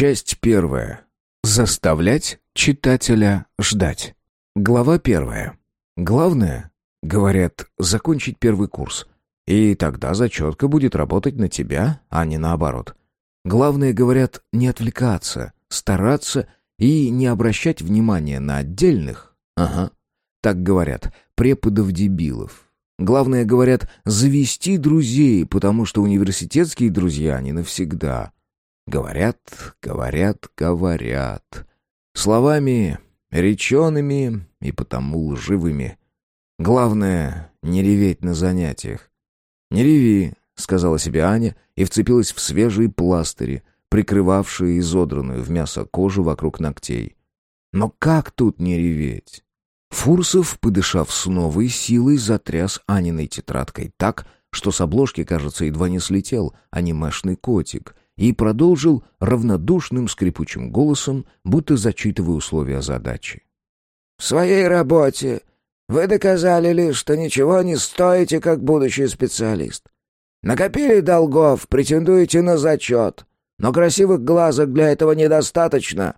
Часть первая. Заставлять читателя ждать. Глава первая. Главное, говорят, закончить первый курс. И тогда зачетка будет работать на тебя, а не наоборот. Главное, говорят, не отвлекаться, стараться и не обращать внимания на отдельных. Ага, так говорят, преподов-дебилов. Главное, говорят, завести друзей, потому что университетские друзья не навсегда. Говорят, говорят, говорят. Словами речеными и потому лживыми. Главное, не реветь на занятиях. «Не реви», — сказала себе Аня и вцепилась в свежие пластыри, прикрывавшие изодранную в мясо кожу вокруг ногтей. Но как тут не реветь? Фурсов, подышав с новой силой, затряс Аниной тетрадкой так, что с обложки, кажется, едва не слетел анимешный котик, и продолжил равнодушным скрипучим голосом, будто зачитывая условия задачи. «В своей работе вы доказали лишь, что ничего не стоите, как будущий специалист. Накопили долгов, претендуете на зачет, но красивых глазок для этого недостаточно».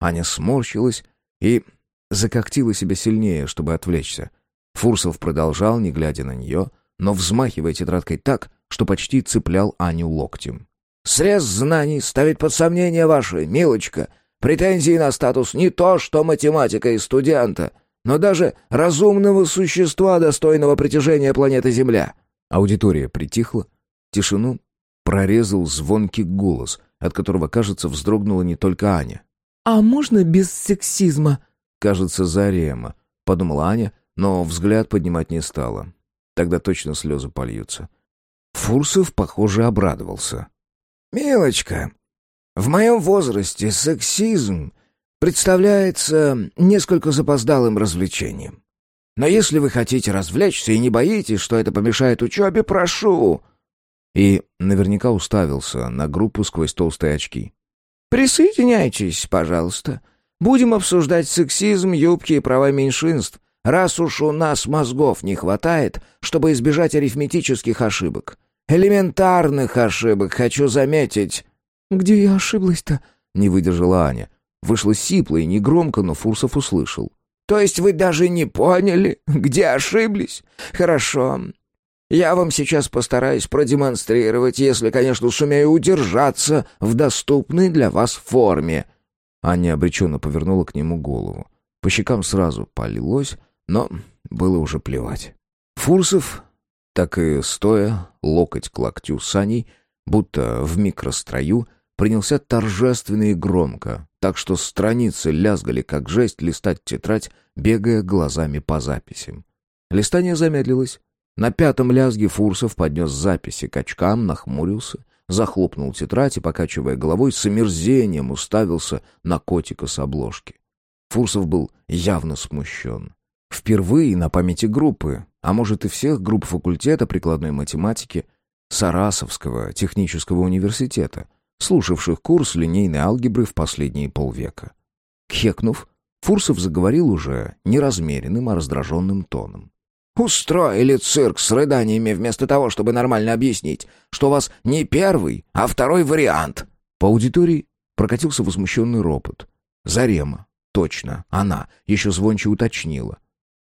Аня сморщилась и закоктила себя сильнее, чтобы отвлечься. Фурсов продолжал, не глядя на нее, но взмахивая тетрадкой так, что почти цеплял Аню локтем. «Срез знаний ставит под сомнение ваши, милочка. Претензии на статус не то, что математика и студента, но даже разумного существа, достойного притяжения планеты Земля». Аудитория притихла. Тишину прорезал звонкий голос, от которого, кажется, вздрогнула не только Аня. «А можно без сексизма?» «Кажется, Зарема», — подумала Аня, но взгляд поднимать не стала. Тогда точно слезы польются. Фурсов, похоже, обрадовался. «Милочка, в моем возрасте сексизм представляется несколько запоздалым развлечением. Но если вы хотите развлечься и не боитесь, что это помешает учебе, прошу...» И наверняка уставился на группу сквозь толстые очки. «Присоединяйтесь, пожалуйста. Будем обсуждать сексизм, юбки и права меньшинств, раз уж у нас мозгов не хватает, чтобы избежать арифметических ошибок. Элементарных ошибок, хочу заметить». «Где я ошиблась-то?» — не выдержала Аня. Вышло сипло и негромко, но Фурсов услышал. «То есть вы даже не поняли, где ошиблись? Хорошо. Я вам сейчас постараюсь продемонстрировать, если, конечно, сумею удержаться в доступной для вас форме». Аня обреченно повернула к нему голову. По щекам сразу полилось, но было уже плевать. Фурсов, так и стоя, локоть к локтю Саней, будто в микрострою, принялся торжественно и громко, так что страницы лязгали, как жесть, листать тетрадь, бегая глазами по записям. Листание замедлилось. На пятом лязге Фурсов поднес записи к очкам, нахмурился, захлопнул тетрадь и, покачивая головой, с омерзением уставился на котика с обложки. Фурсов был явно смущен. Впервые на памяти группы, а может и всех групп факультета прикладной математики Сарасовского технического университета, слушавших курс линейной алгебры в последние полвека. Кхекнув, Фурсов заговорил уже не размеренным, а раздраженным тоном. Устроили цирк с рыданиями вместо того, чтобы нормально объяснить, что у вас не первый, а второй вариант. По аудитории прокатился возмущенный ропот. Зарема, точно, она, еще звонче уточнила.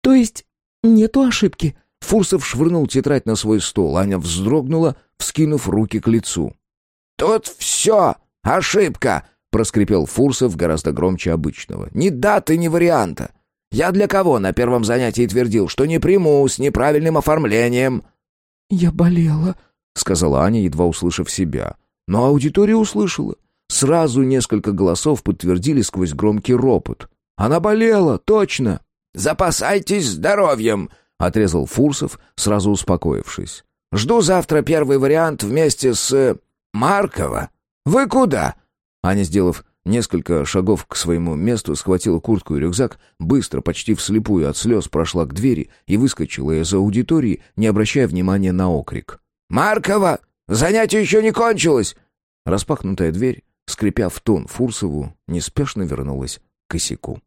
«То есть нету ошибки?» Фурсов швырнул тетрадь на свой стол. Аня вздрогнула, вскинув руки к лицу. «Тут все ошибка!» — проскрипел Фурсов гораздо громче обычного. «Ни даты, ни варианта. Я для кого на первом занятии твердил, что не приму с неправильным оформлением?» «Я болела», — сказала Аня, едва услышав себя. Но аудитория услышала. Сразу несколько голосов подтвердили сквозь громкий ропот. «Она болела, точно!» «Запасайтесь здоровьем!» — отрезал Фурсов, сразу успокоившись. «Жду завтра первый вариант вместе с... Маркова. Вы куда?» Аня, сделав Несколько шагов к своему месту, схватила куртку и рюкзак, быстро, почти вслепую от слез, прошла к двери и выскочила из аудитории, не обращая внимания на окрик. «Маркова! Занятие еще не кончилось!» Распахнутая дверь, скрипя в тон Фурсову, неспешно вернулась к косяку.